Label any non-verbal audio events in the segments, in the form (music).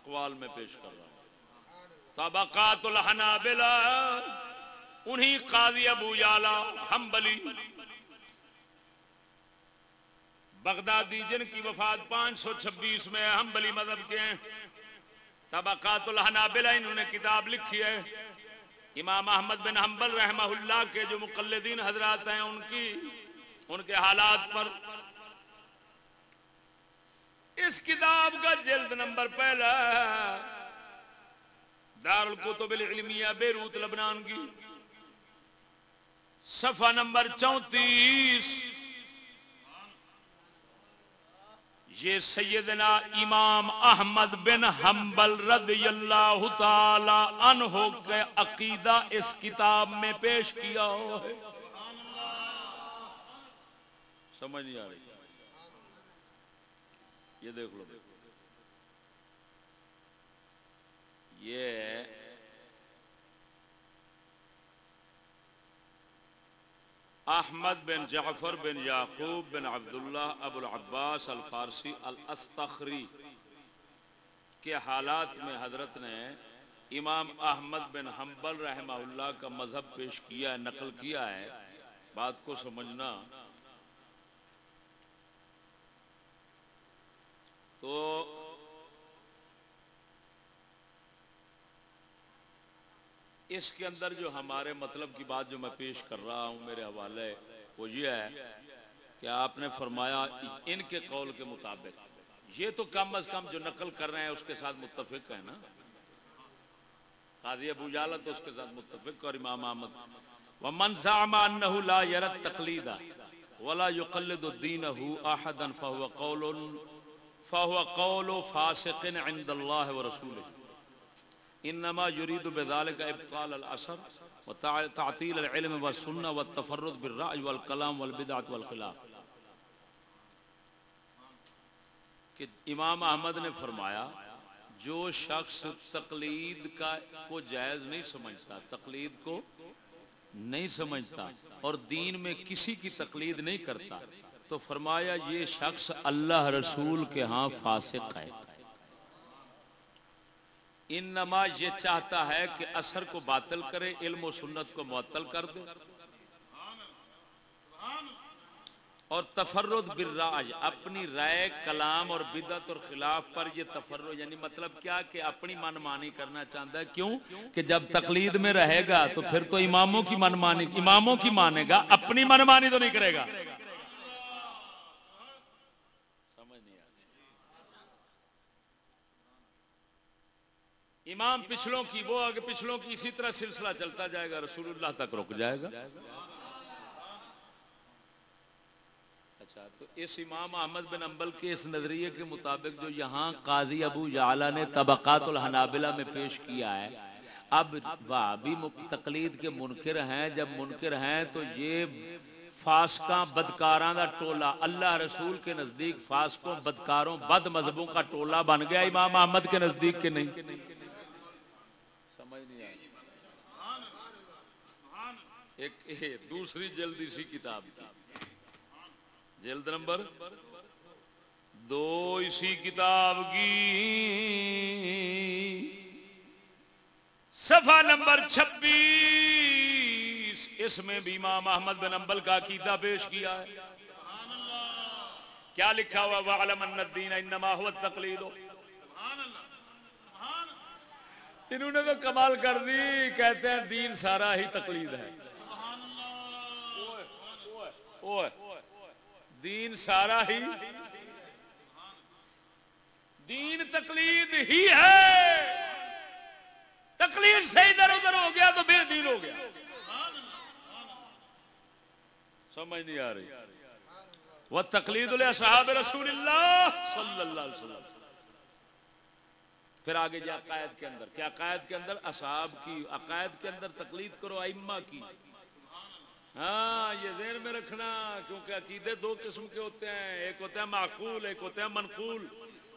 اقوال میں پیش کر رہا ہوں۔ طبقات الحنابلہ، انہی قاضی ابو یالا حنبلی، بغدادی جن کی وفات پانچ سو چھبیس میں حنبلی مذہب کے ہیں، طبقات الحنابلہ انہوں نے کتاب لکھی ہے۔ امام احمد بن حنبل رحمہ اللہ کے جو مقلدین حضرات ہیں، ان کی، ان کے حالات پر اس کتاب کا جلد نمبر پہلا دار القتب العلمیہ بیروت لبنان کی۔ صفحہ نمبر چونتیس۔ یہ سیدنا امام احمد بن حنبل رضی اللہ تعالی عنہ کے عقیدہ اس کتاب میں پیش کیا ہے۔ سمجھ نہیں آ رہی۔ یہ دیکھ لو یہ احمد بن جعفر بن یعقوب بن عبداللہ ابو العباس الفارسی الاستخری کے حالات میں حضرت نے امام احمد بن حنبل رحمہ اللہ کا مذہب پیش کیا ہے، نقل کیا ہے۔ بات کو سمجھنا تو اس کے اندر جو ہمارے مطلب کی بات جو میں پیش کر رہا ہوں میرے حوالے، وہ یہ ہے کہ آپ نے فرمایا ان کے قول کے مطابق۔ یہ تو کم از کم جو نقل کر رہے ہیں، اس کے ساتھ متفق ہے نا۔ قاضی ابو جالا تو اس کے ساتھ متفق اور امام احمد۔ ومن زعم لا يرى التقليد ولا يقلد دينه احدا فهو قول فهو قول فاسق عند الله ورسوله. انما يريد بذلك ابطال الاثر وتعطيل العلم والسنه والتفرد بالراي والكلام والبدعه والخلاف. کہ امام احمد نے فرمایا، جو شخص تقلید کا کو جائز نہیں سمجھتا، تقلید کو نہیں سمجھتا اور دین میں کسی کی تقلید نہیں کرتا تو فرمایا یہ شخص اللہ رسول کے ہاں فاسق ہے۔ انما یہ چاہتا ہے کہ اثر کو باطل کرے، علم و سنت کو معطل کر دے۔ اور تفرد بالراج اپنی رائے، کلام اور بدت اور خلاف پر یہ تفرد یعنی مطلب کیا کہ اپنی من مانی کرنا چاہتا ہے؟ کیوں؟ کہ جب تقلید میں رہے گا تو پھر تو اماموں کی من مانی اماموں کی مانے گا، اپنی من مانی تو نہیں کرے گا۔ امام پچھلوں کی، وہ آگے پچھلوں کی اسی طرح سلسلہ چلتا جائے گا، رسول اللہ تک رک جائے گا۔ اچھا تو اس امام احمد بن امبل کے اس نظریے کے مطابق جو یہاں قاضی ابو یعلا نے طبقات الحنابلہ میں پیش کیا ہے، اب بھی تقلید کے منکر ہیں، جب منکر ہیں تو یہ فاسکاں بدکاراں دا ٹولا اللہ رسول کے نزدیک فاسکوں بدکاروں، بد مذہبوں کا ٹولا بن گیا امام احمد کے نزدیک کے نہیں سمجھ نہیں آئی ایک دوسری جلد اسی کتاب کی۔ جلد نمبر دو اسی کتاب کی۔ صفحہ نمبر چھبیس۔ اس میں بھی امام احمد بن امبل کا عقیدہ پیش کیا ہے۔ کیا لکھا ہوا وعلم ان الدین انما هو التقلید انہوں نے تو کمال کر دی، کہتے ہیں دین سارا ہی تقلید ہے۔ دین سارا ہی دین تقلید ہی ہے۔ تقلید سے ادھر ادھر ہو گیا تو بے دین ہو گیا۔ سمجھ نہیں آ رہی۔ وہ تقلید صحاب رسول اللہ صلی اللہ علیہ وسلم۔ پھر آگے جا عقائد کے اندر۔ کیا عقائد کے اندر؟ اصحاب کی، عقائد کے اندر تقلید کرو، ائمہ کی۔ ہاں یہ ذہن میں رکھنا، کیونکہ عقیدے دو قسم کے ہوتے ہیں، ایک ہوتا ہے معقول، ایک ہوتا ہے منقول۔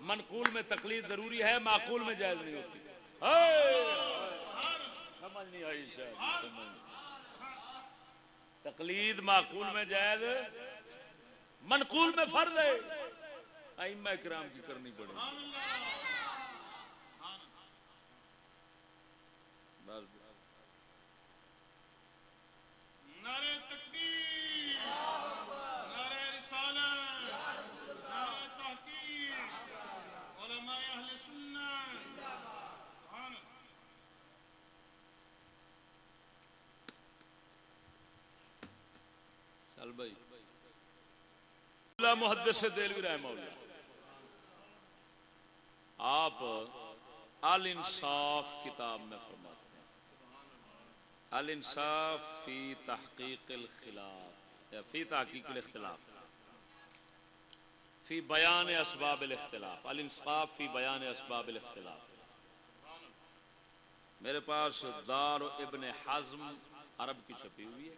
منقول میں تقلید ضروری ہے، معقول میں جائز نہیں ہوتی۔ سمجھ نہیں آئی شاید تقلید معقول میں جائز، منقول میں فرض ہے۔ ائمہ کرام کی کرنی پڑے۔ بس۔ نعرہ تکبیر، نعرہ نعرہ تحقیق، علماء اہل سنت۔ سبحان بھائی۔ اللہ محدث رحمہ اللہ۔ آپ الانصاف کتاب میں فرماتے ہیں ال انصاف فی تحقیق الخلاف، یا فی تحقیق الاختلاف، فی بیان اسباب الاختلاف، الانصاف فی بیان اسباب الاختلاف۔ میرے پاس دار ابن حزم عرب کی چھپی ہوئی ہے۔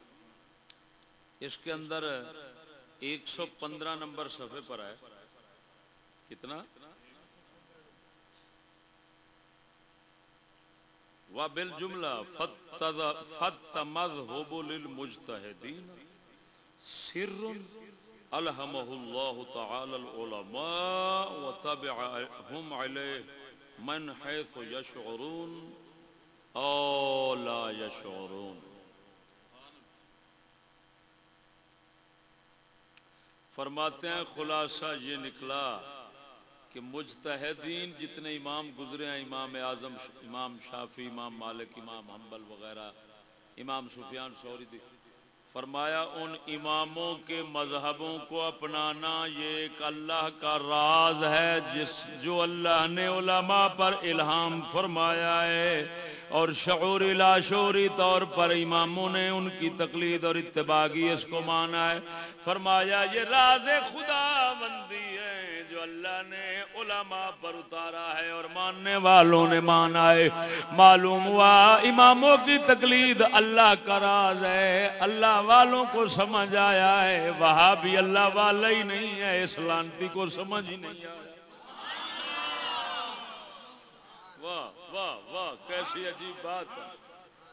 اس کے اندر ایک سو پندرہ نمبر صفحے پر ہے۔ کتنا؟ و بل جملہ فت مذہب للمجتہدین. سر الحمہ اللہ تعالی العلماء وتبعهم علیہ من حیث یشعرون او لا یشعرون. فرماتے ہیں خلاصہ یہ نکلا کہ مجتہدین جتنے امام گزرے ہیں، امام اعظم، امام شافی امام مالک، امام حنبل وغیرہ، امام سفیان سوری فرمایا ان اماموں کے مذہبوں کو اپنانا یہ ایک اللہ کا راز ہے، جس جو اللہ نے علماء پر الہام فرمایا ہے۔ اور شعور شعوری طور پر اماموں نے ان کی تقلید اور اتباع کی اس کو مانا ہے۔ فرمایا یہ راز خدا بندی ہے۔ اللہ نے علماء پر اتارا ہے اور ماننے والوں نے مانا ہے۔ معلوم ہوا اماموں کی تقلید اللہ کا راز ہے۔ اللہ والوں کو سمجھ آیا ہے۔ وہاں بھی اللہ والا ہی نہیں ہے۔ اسلانتی کو سمجھ ہی نہیں آیا۔ واہ واہ واہ، کیسی عجیب بات ہے۔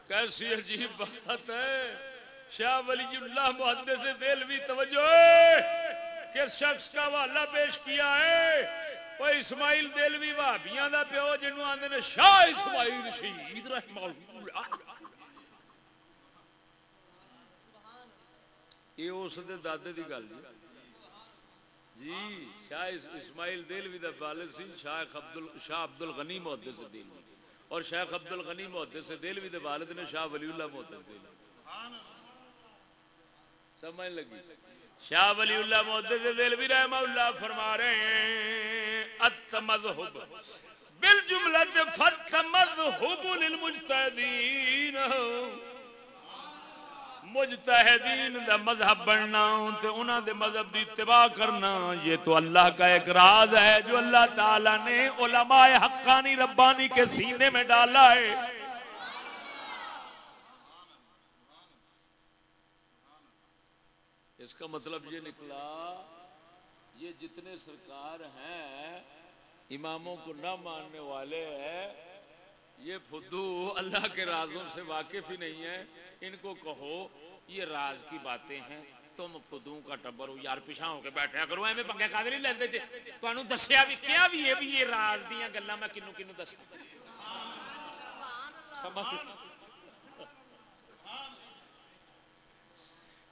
کیسی عجیب بات ہے۔ شاہ ولی اللہ محدث سے دل بھی توجہ! کس شخص کا حوالہ پیش کیا ہے۔ وہ اسماعیل دلوی بھابیاں دا پیو جنوں آندے نے شاہ اسماعیل شہید رحمہ اللہ۔ یہ اس دے دادے دی گل جی شاہ اسماعیل دلوی دا والد سی، شاہ عبد شاہ عبد الغنی محدث دلوی۔ اور شیخ عبد الغنی محدث دلوی دے والد نے شاہ ولی اللہ محدث دلوی۔ سمجھ لگی۔ شاہ ولی اللہ محدث دل بھی رحمہ اللہ فرما رہے ہیں۔ التمذہب بالجملت فتمذہب للمجتہدین مجتہدین دا مذہب بننا تے انہاں دے مذہب دی اتباع کرنا، یہ تو اللہ کا ایک راز ہے جو اللہ تعالی نے علماء حقانی ربانی کے سینے میں ڈالا ہے۔ اس کا مطلب یہ نکلا، یہ جتنے سرکار ہیں، اماموں کو نہ ماننے والے ہیں، یہ فدو اللہ کے رازوں سے واقف ہی نہیں ہے ان کو کہو، یہ راز کی باتیں ہیں۔ تم فدو کا ٹبر ہو، یار پیچھا ہو کے بیٹھے کرو ایویں پنگے کا نہیں لیندے جے جی۔ تانوں دسیا بھی، کیا بھی ہے؟ بھی یہ راز دیاں گلاں میں کینو کینو دس سمجھ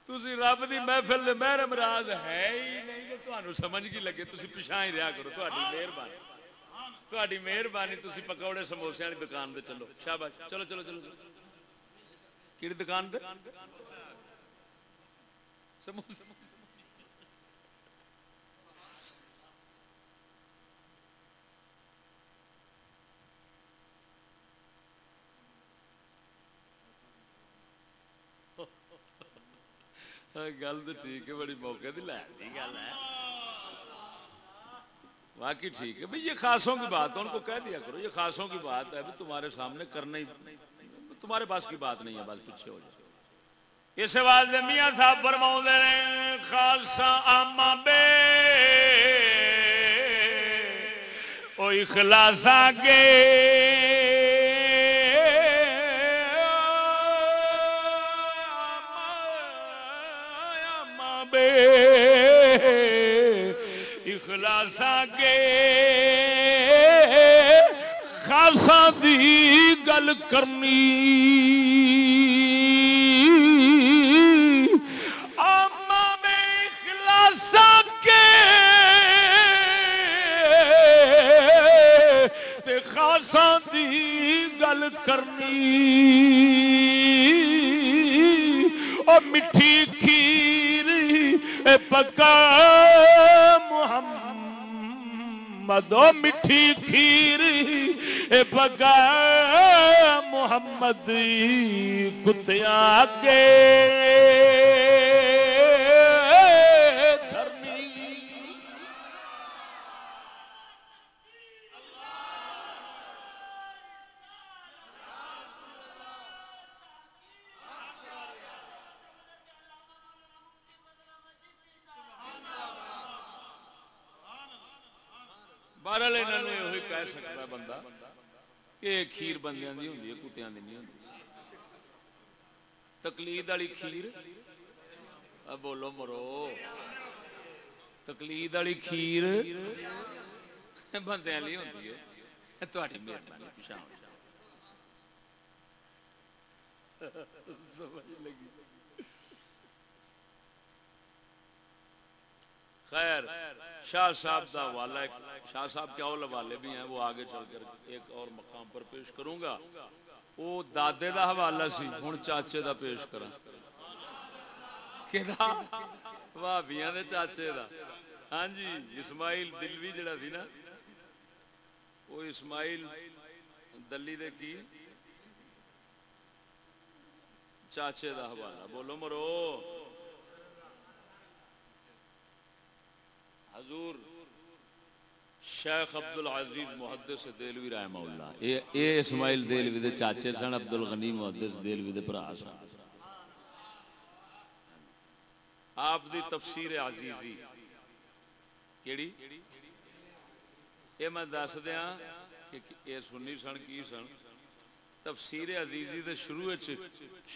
تسی رب دی محفل دے محرم راز ہے ہی نہیں کہ تانوں سمجھ کی لگے تسی پیچھا ہی رہیا کرو تہاڈی مہربانی تہاڈی مہربانی تسی پکوڑے سموسے والی دکان تے چلو شاباش چلو چلو چلو کیڑی دکان تے سموسے گل تو ٹھیک ہے، بڑی موقع دی لین گل ہے۔ باقی ٹھیک ہے۔ بھائی یہ خاصوں کی بات ہے، ان کو کہہ دیا کرو، یہ خاصوں کی بات ہے۔ تمہارے سامنے کرنا ہی، تمہارے پاس کی بات نہیں ہے بات پیچھے ہو جائے اس واسطے میاں صاحب فرماؤں دے رہے خالصا آما بے۔ او اخلاص آگے۔ اخلاصا کے خاصا دی گل کرنی۔ آما میں اخلاصا کے خاصا دی گل کرنی۔ اور مٹھی کھیر پکا محمد او مٹھی کھیر اے بگا محمد کتیا کے۔ یہ کھیر بندیاں دی ہوندی ہے کتیاں دی نہیں ہوندی تقلید والی کھیر آ بولو مرو تقلید والی کھیر بندیاں لی ہوندی ہے تہاڈی مہربانی پیچھے سمجھ لگی خیر، شاہ صاحب کا حوالہ شاہ صاحب کے اور حوالے بھی ہیں، وہ آگے چل کر ایک اور مقام پر پیش کروں گا۔ وہ دادے دا حوالہ سی ہوں چاچے دا پیش کرا بھابیاں دے چاچے دا۔ ہاں جی اسماعیل دلوی جڑا سی نا، وہ اسماعیل دلی دے کی؟ چاچے دا حوالہ۔ بولو مرو۔ حضور، شیخ عبد العزیز محدث دلوی رحمہ اللہ۔ اے اے اسماعیل دلوی دے چاچے سن عبد الغنی محدث دلوی دے بھرا سن۔ آپ دی تفسیر عزیزی۔ کیڑی؟ اے میں دس دیاں کہ اے سنی سن، کی سن؟ تفسیر عزیزی دے شروع وچ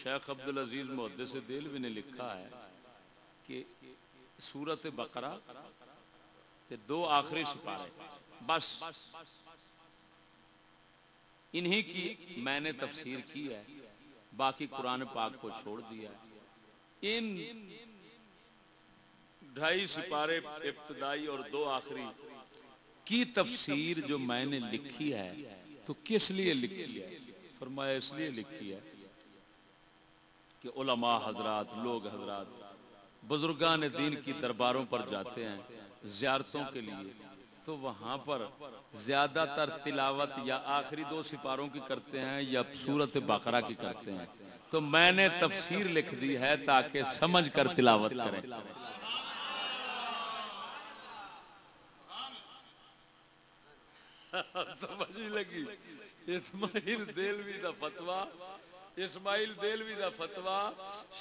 شیخ عبد العزیز محدث دلوی نے لکھا ہے کہ سورت بقرہ تے دو آخری سپارے۔ بس۔ انہی کی میں نے تفسیر کی ہے۔ باقی قرآن پاک کو چھوڑ دیا۔ ہے ان ڈھائی سپارے ابتدائی اور دو آخری کی تفسیر جو میں نے لکھی ہے، تو کس لیے لکھی ہے؟ فرمایا، اس لیے لکھی ہے کہ علماء حضرات، لوگ حضرات، بزرگان دین کی درباروں پر جاتے ہیں۔ زیارتوں کے لیے۔ تو وہاں پر زیادہ تر تلاوت یا آخری دو سپاروں کی کرتے ہیں یا سورت بقرہ کی کرتے ہیں۔ تو میں نے تفسیر لکھ دی ہے تاکہ سمجھ کر تلاوت کریں۔ (laughs) سمجھ لگی۔ اسماعیل دلوی دا فتوا اسماعیل دلوی دا فتوا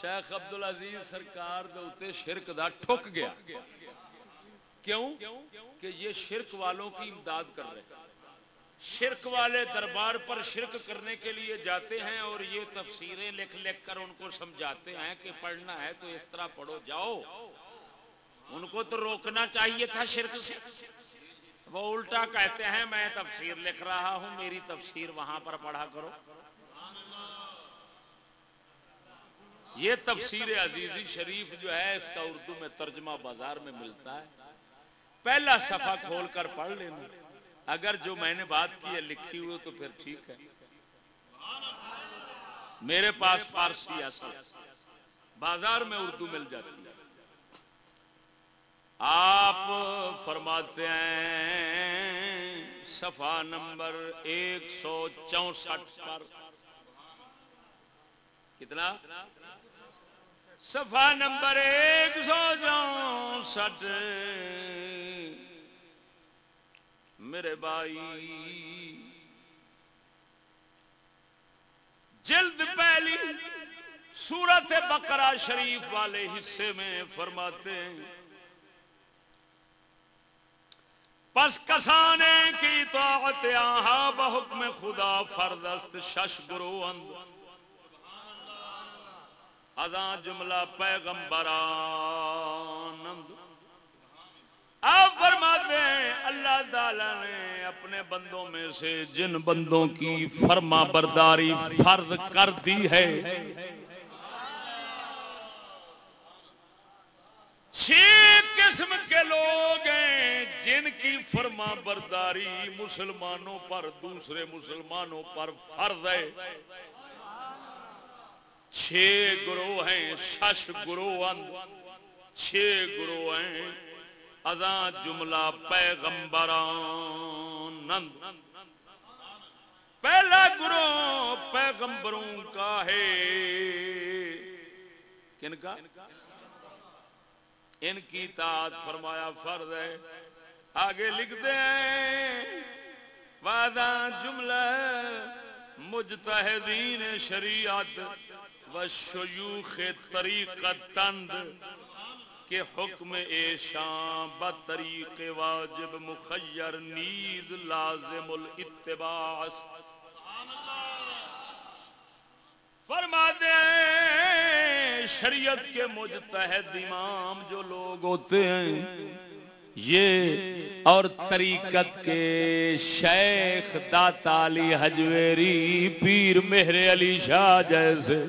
شیخ عبد العزیز سرکار دے اوتے شرک دا ٹھک گیا۔ کیوں کہ یہ شرک والوں کی امداد کر رہے ہیں۔ شرک والے دربار پر شرک کرنے کے لیے جاتے ہیں اور یہ تفسیریں لکھ لکھ کر ان کو سمجھاتے ہیں کہ پڑھنا ہے تو اس طرح پڑھو، جاؤ۔ ان کو تو روکنا چاہیے تھا شرک سے۔ وہ الٹا کہتے ہیں، میں تفسیر لکھ رہا ہوں، میری تفسیر وہاں پر پڑھا کرو۔ یہ تفسیر عزیزی شریف جو ہے، اس کا اردو میں ترجمہ بازار میں ملتا ہے۔ پہلا صفحہ کھول کر پڑھ لینا اگر جو میں نے بات کی ہے لکھی ہوئی تو پھر ٹھیک ہے۔ میرے پاس فارسی اصل بازار میں اردو مل جاتی ہے۔ آپ فرماتے ہیں صفحہ نمبر ایک سو چونسٹھ پر۔ کتنا؟ صفحہ نمبر ایک سو چونسٹھ۔ میرے بھائی، جلد پہلی سورت بقرہ شریف والے حصے میں فرماتے ہیں، پس کسانے کی طاعت آہا بحکم خدا فردست شش گرو اند ازاں جملہ پیغمبرانند آپ فرماتے ہیں، اللہ تعالی نے اپنے بندوں میں سے جن بندوں کی فرما برداری فرض کر دی ہے۔ چھ قسم کے لوگ ہیں جن کی فرما برداری مسلمانوں پر، دوسرے مسلمانوں پر فرض ہے۔ چھ گروہ ہیں، شش گروہ اند۔ چھ گروہ ہیں ازاں جملہ پیغمبران نند پہلا گروہ پیغمبروں کا ہے۔ کن کا؟ ان کی تعداد فرمایا فرض ہے۔ آگے لکھتے ہیں وعدہ جملہ مجتہدین شریعت۔ و شیوخ طریقت تند کے حکم ایشان بطریق واجب مخیر نیز لازم الاتباع فرما دیں شریعت کے مجتہد امام جو لوگ ہوتے ہیں، یہ اور طریقت کے شیخ داتا علی حجویری پیر مہر علی شاہ جیسے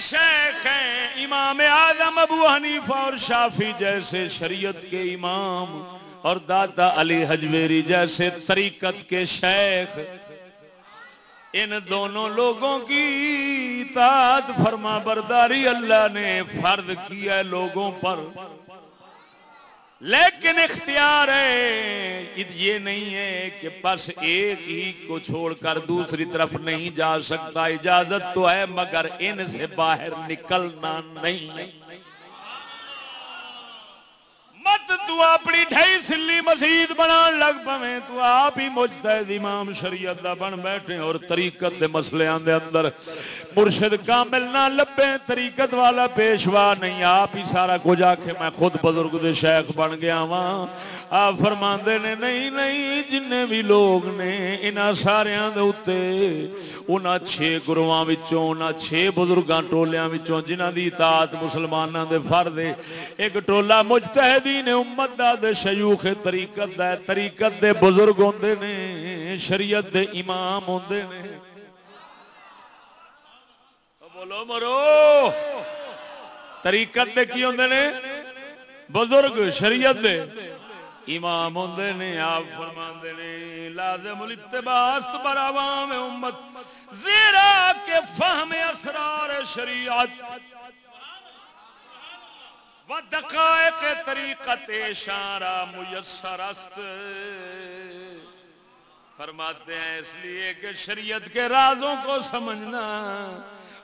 شیخ ہیں امام اعظم ابو حنیفہ اور شافی جیسے شریعت کے امام اور دادا علی حجویری جیسے طریقت کے شیخ۔ ان دونوں لوگوں کی اطاعت فرما برداری اللہ نے فرض کیا ہے لوگوں پر۔ لیکن اختیار ہے، یہ نہیں ہے کہ بس ایک ہی کو چھوڑ کر دوسری طرف نہیں جا سکتا۔ اجازت تو ہے، مگر ان سے باہر نکلنا نہیں۔ مت تو اپنی ڈھائی سلی مسجد بنا لگ پویں، تو آپ ہی مجتہد امام شریعت دا بن بیٹھے اور طریقت دے مسئلے دے اندر۔ مرشد کامل نہ لبے، طریقت والا پیشوا نہیں، آپ ہی سارا کچھ آکھے، میں خود بزرگ دے شیخ بن گیا ہاں آپ فرماندے نے، نہیں نہیں، جن بھی لوگ نے انہاں ساریاں دے اوتے، انہاں چھ گروہاں وچوں، انہاں چھ بزرگاں ٹولیاں وچوں، جنہاں دی اطاعت مسلماناں دے فرض ہے۔ ایک ٹولا مجتہدین امت دا، دے شیوخ طریقت دا طریقت دے بزرگ ہوندے نے، شریعت دے امام ہوندے نے۔ بولو مرو طریقت دے کی ہوندے نے بزرگ شریعت دے امام ہوندے نے آپ فرماندے نے لازم الاتباع بر عوام امت زیرا کے فہم اسرار شریعت و دقائق طریقت اشارہ میسر است فرماتے ہیں اس لیے کہ شریعت کے رازوں کو سمجھنا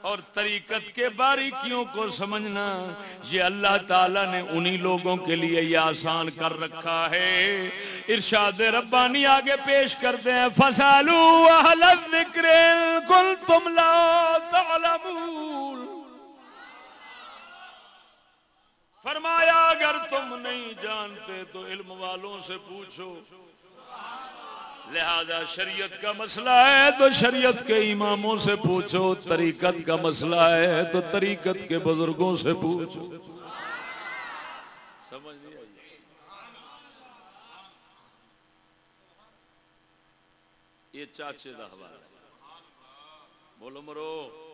اور طریقت کے باریکیوں کو سمجھنا، یہ اللہ تعالیٰ نے انہی لوگوں کے لیے یہ آسان کر رکھا ہے۔ ارشاد ربانی آگے پیش کرتے ہیں۔ فسالو اہل الذکر کل تم لا تعلمون۔ فرمایا، اگر تم نہیں جانتے تو علم والوں سے پوچھو۔ لہذا شریعت کا مسئلہ ہے تو شریعت کے اماموں سے پوچھو، طریقت کا مسئلہ ہے تو طریقت کے بزرگوں سے پوچھو۔ سمجھ یہ چاچے کا حوالہ بولو مرو۔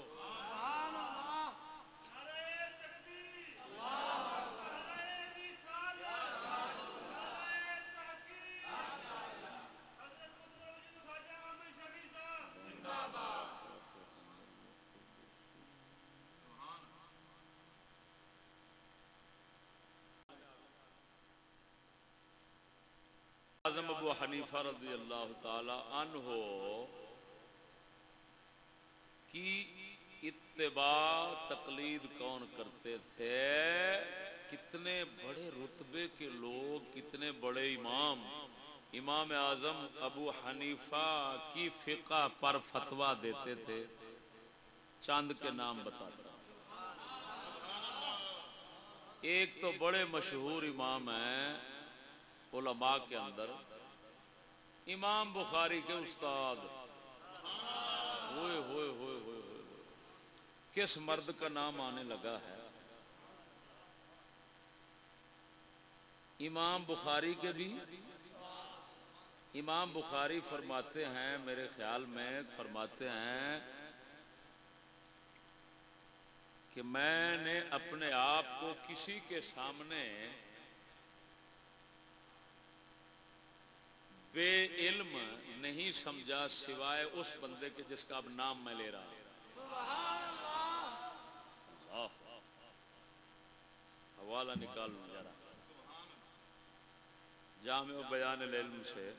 اعظم ابو حنیفہ رضی اللہ تعالی عنہ کی اتباع تقلید کون کرتے تھے؟ کتنے بڑے رتبے کے لوگ، کتنے بڑے امام۔ امام اعظم ابو حنیفہ کی فقہ پر فتوا دیتے تھے۔ چاند کے نام بتاتا ایک تو بڑے مشہور امام ہیں۔ علماء کے اندر، امام بخاری کے استاد۔ ہوئے ہوئے ہوئے ہوئے ہوئے کس مرد کا نام آنے لگا ہے؟ امام بخاری کے بھی۔ امام بخاری فرماتے ہیں، میرے خیال میں فرماتے ہیں کہ میں نے اپنے آپ کو کسی کے سامنے بے علم نہیں سمجھا سوائے اس بندے کے جس کا اب نام میں لے رہا ہوں۔ حوالہ نکال لوں ذرا جامع بیان العلم سے۔